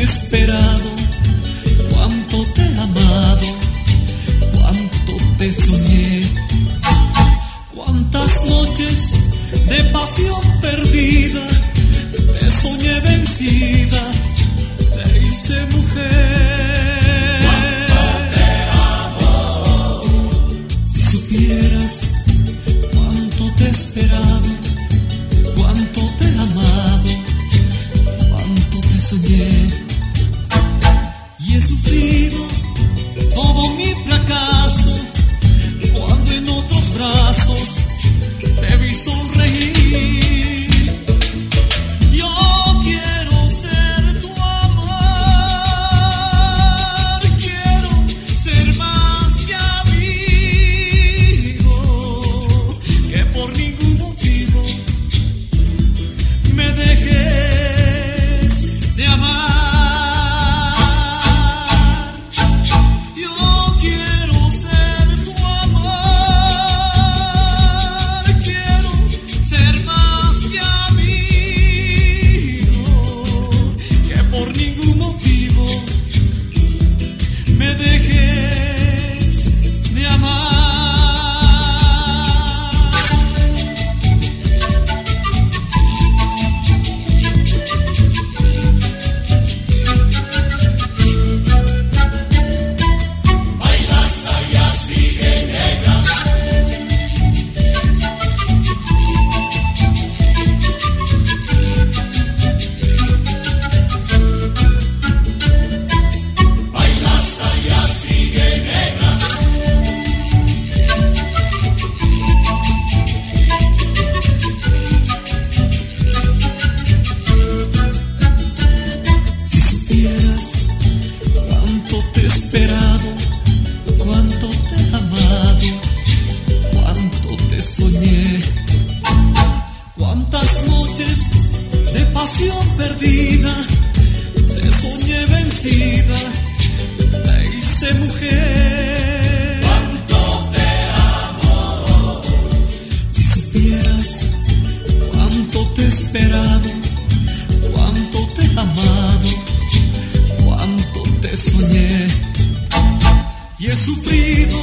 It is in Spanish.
esperado, cuánto te he amado, cuánto te soñé, cuántas noches de pasión perdida, te soñé vencida, te hice mujer. Cuánto te amo. Si supieras cuánto te esperaba todo mi fracaso cuando en otros brazos te vi sonreír. Pasión perdida, te soñé vencida, te hice mujer. Cuánto te amo. Si supieras cuánto te he esperado, cuánto te he amado, cuánto te soñé y he sufrido